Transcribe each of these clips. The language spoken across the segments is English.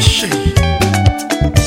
shame.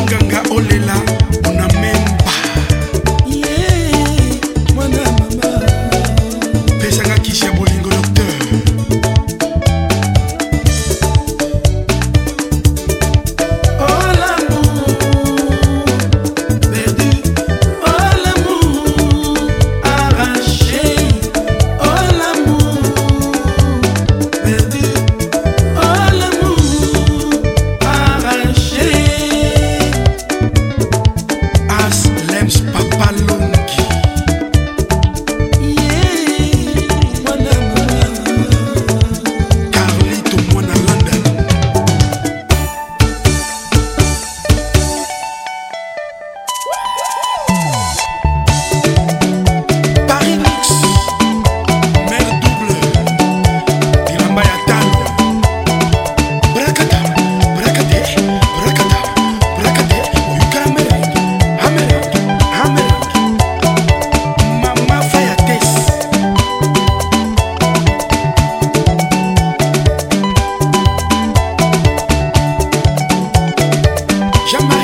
Monganga olela Llama